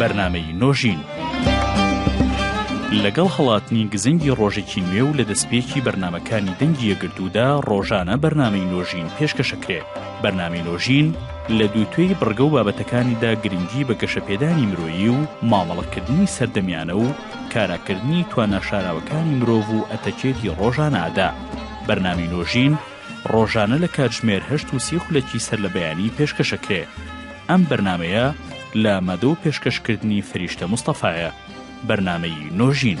بەرنمەی نۆژین لەگەڵ هەڵاتنی گزنگی ڕۆژێکی نوێ و لە دەستپێکی بەرنمەکانی دەنگی یەگرتوودا ڕۆژانە بەرنامی نۆژین پێشکەشەکرێت بەرنامی نۆژین لە دووتێی بڕگە و بابەتەکانیدا گرنگی بە گەشەپێدانی مرۆیی و مامەڵەکردنی سەردەمیانە و کاراکردنی تواناشاراوەکانی مرۆڤ و ئەتەکێتی ڕۆژانەدا بەرنامی نۆژین ڕۆژانە لە کاتژمێر هەشت و سی خولەکی سەر لە بەیانی پێشکەشەکرێ ئەم بەرنامەیە لە مەدە و پێشکەشکردنی فریشتە مستەفایە بەرنامەی نۆژین.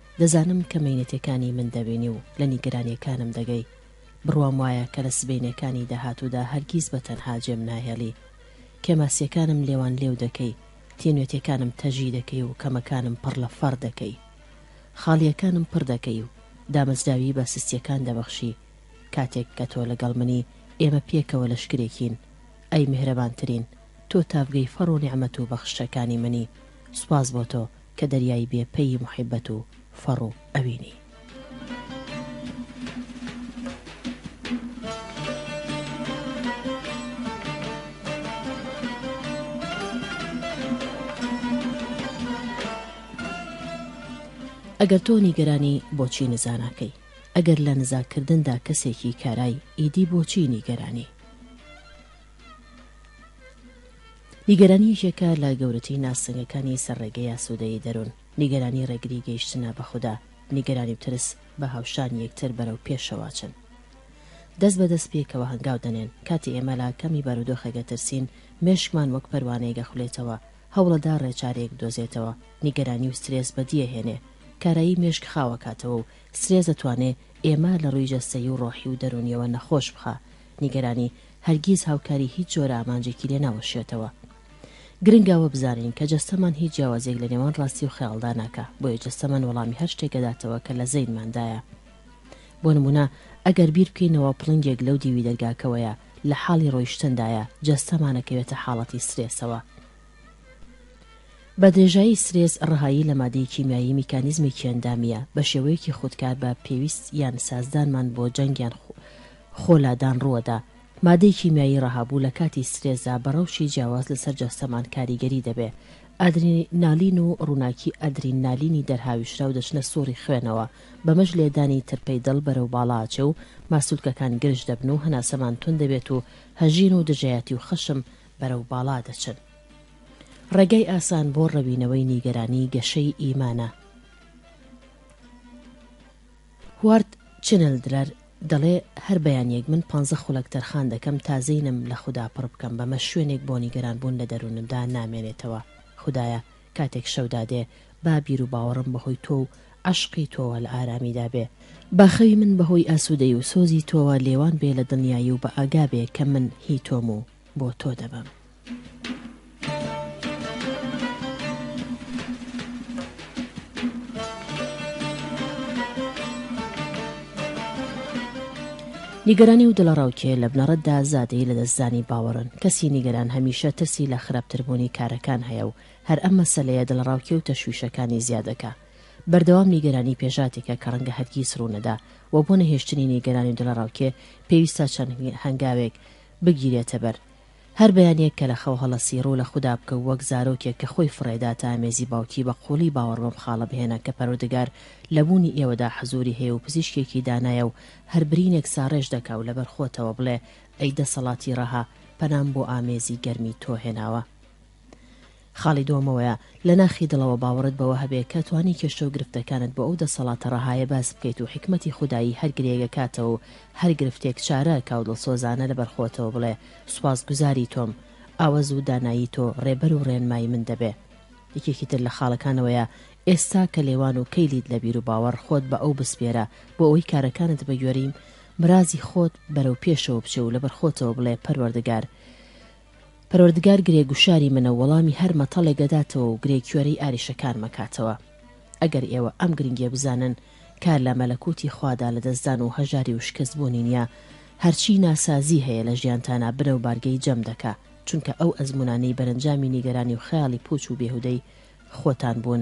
دەزانم کە مەینەتەکانی من دەبینی و لە نیگەرانییەکانم دەگەی. بڕوام وایە کە لە سبەینێکانی داهاتوودا هەرگیز بە تەنها جێم ناهێڵی. کێماسییەکانم لێوان لێو دەکەی، تینوێتییەکانم تەژی دەکەی و کەمەکانم پڕ لە فەڕ دەکەی. خاڵییەکانم پڕ دەکەی و دامەزراویی بە سستییەکان دەبەخشی. کاتێک کە تۆ لەگەڵ منی، ئێمە پێکەوە لەشکرێکین. ئەی میهرەبانترین، تۆ تاڤگەی فەڕ و نیعمەت و بەخششەکانی منی. سوپاس بۆ تۆ کە دەریای بێ پەیی موحیبەت و فەڕ و ئەوینی. ئەگەر تۆ نیگەرانی بۆچی نزاناکەی؟ ئەگەر لە نزاکردندا کەسێکی کارای، ئیدی بۆچی نیگەرانی؟ نیگەرانی یەکێکە لە گەورەترین ئاستەنگەکانی سەر ڕێگەی ئاسوودەیی دەروون، نیگەرانی ڕێگری گەیشتنە بە خودا، نیگەرانی و ترس بە هاوشانی یەکتر بەرەو پێشەواچن. دەست بە دەست پێکەوە هەنگاو دەنێن. کاتی ئێمە لە کەمی بارودۆخێکە ترسین، مێشکمان وەک پەروانەیەک ئەخولێتەوە، هەوڵەدا ڕێچارەیەک بدۆزێتەوە، نیگەرانی و سترێس بەدییە هێنێ، کارایی مێشک خاوەکاتەوە و سترێس دەتوانێ ئێمە لە ڕووی جەستەیی و ڕۆحی و دەروونیەوە نەخۆش بخا، نیگەرانی هەرگیز هاوکاری هیچ جۆرە ئامانجێکی لێ ناوەشێتەوە. گرنگە ئەوە بزانین کە جەستەمان هیچ جیاوازییەک لە نێوان ڕاستی و خەیاڵدا ناکا، بۆیە جەستەمان وەڵامی هەر شتێک ئەداتەوە کە لە زەینماندایە. بۆ نموونە ئەگەر بیر بکەینەوە پڵنگێک لەو دیوی دەرگاکەوەیە، لە حاڵی ڕۆیشتندایە، جەستەمان ئەکەوێتە حاڵەتی سترێسەوە. بە درێژایی سترێس ڕەهایی لە مادەی کیمیایی میکانیزمێکی ئەندامییە، بە شێوەیەکی خودکار بە پێویست یان سازدانمان بۆ جەنگ یان خۆ لادان ڕووەدا مادەی کیمیایی ڕەها بوو لە کاتی سترێسدا بە ڕەوشی جیاواز لەسەر جەستەمان کاریگەری دەبێ ئادری نالین و ڕووناکی ئەدرین نالینی دەرهاویشراو دەچنە سوڕی خوێنەوە بەمەش لێدانی ترپەی دڵ بەرەو باڵا ئەچێ و ماسولکەکان گرژ دەبن و هەناسەمان توند دەبێت و هەژین و دژایەتی و خەشم بەرەو باڵا دەچن. ڕێگای ئاسان بۆ ڕەوینەوەی نیگەرانی گەشەی ئیمانە. هوارد چنلدرەر دەڵێ هەر بەیانیەک من پانزە خولەک تەرخان دەکەم تا زەینم لە خودا پڕ بکەم بەمە شوێنێک بۆ نیگەران بوون لە دەروونمدا نامێنێتەوە خودایە کاتێک شەو دادێ با بیروباوەڕم بەهۆی تۆ و عەشقی تۆوە لە ئارامیدا بێ، با خەوی من بەهۆی ئاسوودەی و سۆزی تۆوە لێوان بێ لە دڵنیایی و بە ئاگا بێ کە من هی تۆم و بۆ تۆ دەبم. نیگەرانی و دڵەڕاوکێ لە بنەڕەتدا زادەی لەدەستدانی باوەڕن کەسی نیگەران هەمیشە ترسی لە خراپتربوونی کارەکان هەیە و هەر ئەم مەسەلەیە دڵەڕاوکێ و تەشویشەکانی زیادەکە بەردەوام نیگەرانی پێشاتێکە کە ڕەنگە هەرگیز ڕوونەدا و بۆ نەهێشتنی نیگەرانی و دڵەڕاوکێ پێویستە چەند هەنگاوێک بگیرێتە بەر هەر بەیانێک کە لە خەو هەڵەسی ڕوو لە خودا بکە و وەک زارۆکێک کە خۆی فڕێداتە ئامێزی باوکی بە قووڵی باوەڕ بەم خاڵە بهێنە کە پەروەردگار لە بوونی ئێوەدا حزووری هەیە و پزیشکێکی دانایە و هەر برینێک ساڕێژ دەکا و لەبەر خۆتەوە بڵێ ئەی دەسەڵاتی ڕەها پەنام بۆ ئامێزی گەرمی تۆ هێناوە خاڵی دووەم ئەوەیە لە ناخی دڵەوە باوەڕت بەوە هەبێ کە توانی کێشە و گرفتەکانت بۆ ئەو دەسەڵاتە ڕەهایە باس بکەیت و حیکمەتی خودایی هەر گرێ گەکاتەوە و هەر گرفتێک چارە ئەکا و دڵسۆزانە لەبەر خۆتەوە بڵێ سوپاس گوزاری تۆم ئاوەز و دانایی تۆ ڕێبەر و ڕێنمای من دەبێ. یەکێکی تر لە خاڵەکان ئەوەیە ئێستا کە لێوان و کەیلیت لە بیر و باوەڕ خۆت بە ئەو بسپێرە بۆ ئەوەی کارەکانت بە گوێڕی مرازی خۆت بەرەو پێشەوە بچێ و لەبەر خۆتەوە بڵێ پەروەردگار پەروەردگار گرێ گوشاری منە و وەڵامی هەر مەتەڵێک دەداتەوە و گرێ کوێرەی ئاریشەکانم ئەکاتەوە. ئەگەر ئێوە ئەم گرنگیە بزانن کار لە مەلەکوتی خوادا لە دەستدان و هەژاری و شکست بوونی نیە، هەرچی ناسازی هەیە لە ژیانتانا بنە و بارگەی جەم دەکا، چونکە ئەو ئەزموونانەی بەرەنجامی نیگەرانی و خەیاڵی پوچ و بێهودەی خۆتان بوون،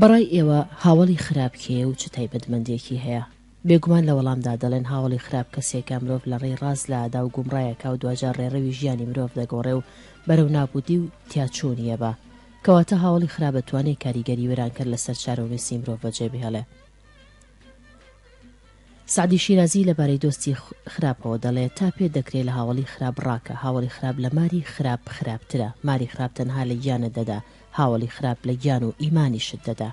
بەڕای ئێوە هاوەڵی خراپ کێیە و چ تایبەتمەندییەکی هەیە؟ بێگومان لە وەڵامدا دەڵێن هاوەڵی خراپ کەسێکە مرۆڤ لە ڕێی ڕاست لەادا و گومڕایەکا و دواجار ڕێڕەوی ژیانی مرۆڤ دەگۆڕێ و بەرەو نابوودی و تیاچوونی یەبا. کەواتە هاوەڵی خراپ دەتوانێ کاریگەری وێرانکەر لەسەر چارەونووسی مرۆڤ بەجێبهێڵێ. سەعدی شیرازی لەبارەی دۆستی خراپەوە دەڵێ، تا پێت دەکرێ لە هاوەڵی خراپ ڕاکە، هاوەڵی خراپ لە ماری خراپ خراپترە، ماری خراپ تەنها لە گیانت دەدا، هاوەڵی خراپ لە گیان و ئیمانیشت دەدا.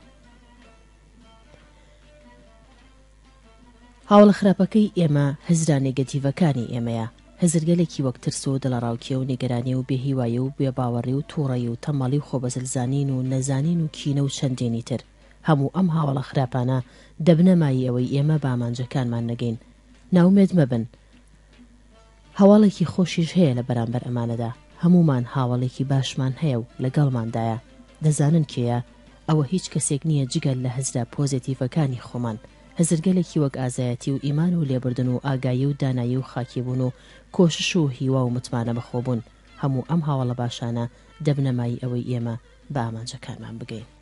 هاوەڵە خراپەکەی ئێمە هزرە نێگەتیڤەکانی ئێمەیە، هزرگەلێکی وەک ترس و دڵەڕاوکێ و نیگەرانی و بێهیوایی و بێباوەڕی و تووڕەیی و تەمەڵی و خۆبەزلزانین و نەزانین و کینە و چەندینی تر. هەموو ئەم هاوەڵە خراپانە دەبنە مایەی ئەوەی ئێمە بە ئامانجەکانمان نەگەین. ناومێد مەبن. هەواڵێکی خۆشیش هەیە لە بەرامبەر ئەمانەدا. هەموومان هاوەڵێکی باشمان هەیە و لەگەڵماندایە. دەزانن کێیە؟ ئەوە هیچ کەسێک نییە جگە لە هزرە پۆزێتیڤەکانی خۆمان. هزرگەلێکی وەک ئازایەتی و ئیمان و لێبوردن و ئاگایی و دانایی و خاکیبوون و کۆشش و هیوا و متمانە بەخۆبوون. هەموو ئەم هاوەڵە باشانە دەبنە مایەی ئەوەی ئێمە بە ئامانجەکانمان بگەین.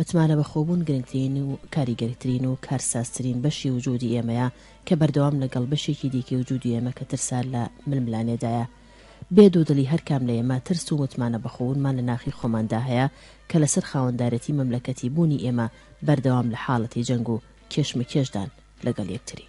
متمانە بە خۆبوون گرنگترین و کاریگەرترین و کارسازترین بەشی وجودی ئێمەیە کە بەردەوام لەگەڵ بەشێکی دیکەی وجودی ئێمە کە ترسا لە ململانێدایە بێ دوودڵی هەر کام لە ئێمە ترس و متمانە بەخۆوونمان لە ناخی خۆماندا هەیە کە لەسەر خاوەندارێتی مەملەکەتی بوونی ئێمە بەردەوام لە حاڵەتی جەنگ و کێشمەکێشدان لەگەڵ یەکتری.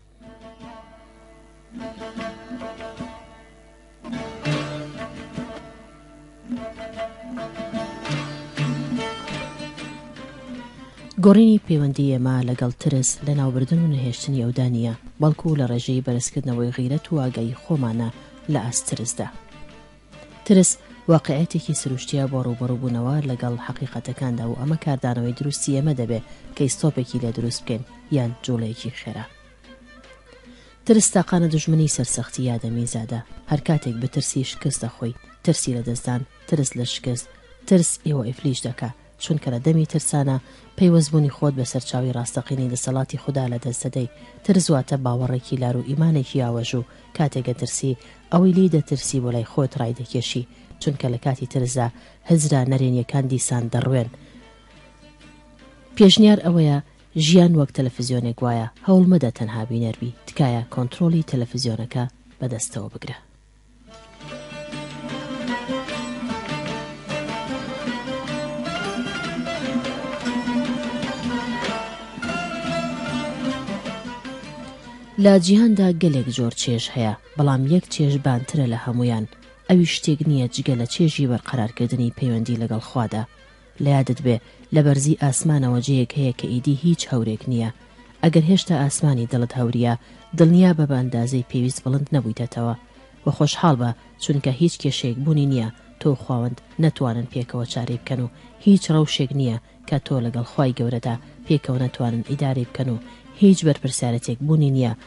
گۆڕینی پەیوەندی ئێمە لەگەڵ ترس لە ناوبردن و نەهێشتنی ئەودا نییە، بەڵکو لە ڕێژەی بەرزکردنەوەی غیرەت و ئاگایی خۆمانە لە ئاست ترسدا. ترس واقیعیەتێکی سروشتیە بۆ ڕووبەڕووبوونەوە لەگەڵ حەقیقەتەکاندا و ئەمە کاردانەوەی دروستی ئێمە دەبێ کە ئیستۆپێکی لێ دروست بکەین یان جوڵەیەکی خێرا. ترس تاقانە دوژمنی سەرسەختی ئادەمی زادە، هەر کاتێک بترسی شکست دەخۆی، ترسی لەدەستدان، ترس لە شکست، ترس ئێوە ئیفلیج دەکا، چونکە لە دەمی ترسانا پەیوەستبوونی خۆت بە سەرچاوی ڕاستەقینەی دەسەڵاتی خودا لەدەست دەدەی، ترس واتە باوەڕێکی لار و ئیمانێکی ئاوەژوو، کاتێک ئەترسی ئەوەی لێی دەترسی بۆ لای خۆت ڕایدەکێشی، چونکە لە کاتی ترسدا هزرا نەرێنیەکان دیسان دەڕوێن. پێشنیار ئەوەیە ژیان وەک تەلەفزیۆنێک وایە، هەوڵمەدە تەنها بینەر بی، تکایە کۆنترۆڵی تەلەفزیۆنەکە بەدەستەوە بگرە. لە جیهاندا گەلێک جۆر چێژ هەیە بەڵام یەک چێژ بانترە لە هەمویان ئەویش شتێک نییە جگە لە چێژی بەرقەرارکردنی پەیوەندی لەگەڵ خوادا لە یادت بێ لە بەرزی ئاسمانەوە جێیەک هەیە کە ئیدی هیچ هەورێک نییە. ئەگەر هێشتا ئاسمانی دڵت هەورییە، دڵنیابە بە ئەندازەی پێویست بڵند نەبوویتەتەوە. وە خۆشحاڵ بە، چونکە هیچ کێشەیەک بوونی نییە تۆ و خواوەند نەتوانن پێکەوە چارەی بکەن و هیچ ڕەوشێک نییە کە تۆ لەگەڵ خوای گەورەدا پێکەوە نەتوانن ئیدارەی بکەن و هیچ بەرپرسیارەتێک بوونی نییە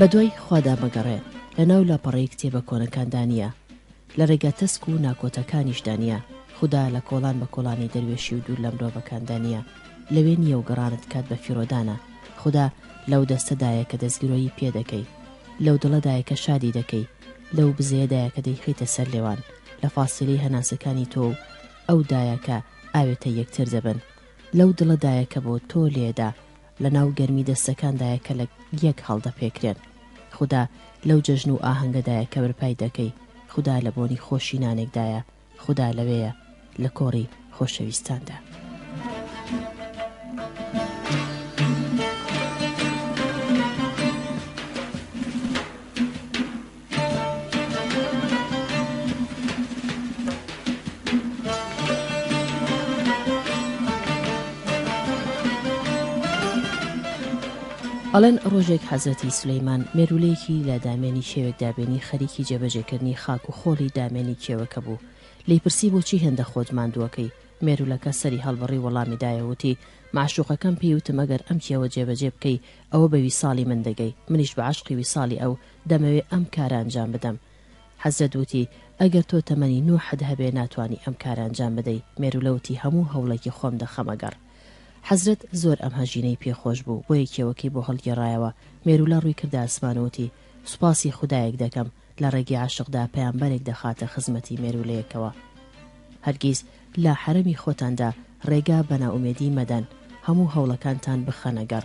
بەدوای خوادا مەگەڕێ، لەناو لاپەڕەی کتێبە کۆنەکاندا نییە، لە رێگا تەسک و ناکۆتاکانیشدا نییە، خودا لە کۆڵان بە کۆڵانی دەروێشی و دوور لە مرۆڤەکاندا نییە، لەوێ نییە و گەڕانت کات بە فیڕۆدانە، خودا لەو دەستەدایە کە دەستگرۆیی پێ دەکەی، لەو دڵەدایە کە شادی دەکەی، لەو بزەیەدایە کە دەیخەیتە سەر لێوان، لە فاسیلەی هەناسەکانی تۆ و ئەودایە کە ئاوێتەی یەکتر دەبن، لەو دڵەدایە کە بۆ تۆ لێێدا لە ناو گەرمی دەستەکاندایە کە لە یەک هەڵدەپێکرێن. خودا لەو جەژن و ئاهەنگەدایە کە بەرپای دەکەی، خودا لە بۆنی خۆشی نانێکدایە، خودا لەوێیە، لە کۆڕی خۆشەویستاندا. ئەڵێن ڕۆژێک حەزرەتی سولەیمان مێروولەیەکی لە دامێنی کێوێکدا بینی خەریکی جێبەجێکردنی خاک و خۆڵی دامێنی کێوەکە بوو لێی پرسی بۆچی هێندە خۆت ماندووەکەی مێرولەکە سەری هەڵبڕی وەڵامی دایەوتی معشوقەکەم پێی وتم ئەگەر ئەم کێوە جێبەجێ بکەی ئەوە بە ویساڵی من دەگەی منیش بە عەشقی ویساڵی ئەو دەمەوێ ئەم کارە ئەنجام بدەم. حەزرەت وتی، ئەگەر تۆ تەمەنی نوحت هەبێ ناتوانی ئەم کارە ئەنجام بدەی، مێرولە وتی، هەموو هەوڵێکی خۆم دەخەمە گەڕ. حەزرەت زۆر ئەم هەژینەی پێ خۆش بوو، بۆیە کێوەکەی بۆ هەڵگێڕایەوە، مێرولە ڕووی کردە ئاسمان و وتی، سوپاسی خودایەک دەکەم، لە ڕێگەی عەشقدا پەیامبەرێک دەخاتە خزمەتی مێرولەیەکەوە. هەرگیز لە حەرەمی خۆتاندا ڕێگا بە نائومێدی مەدەن، هەموو هەوڵەکانتان بخەنە گەڕ.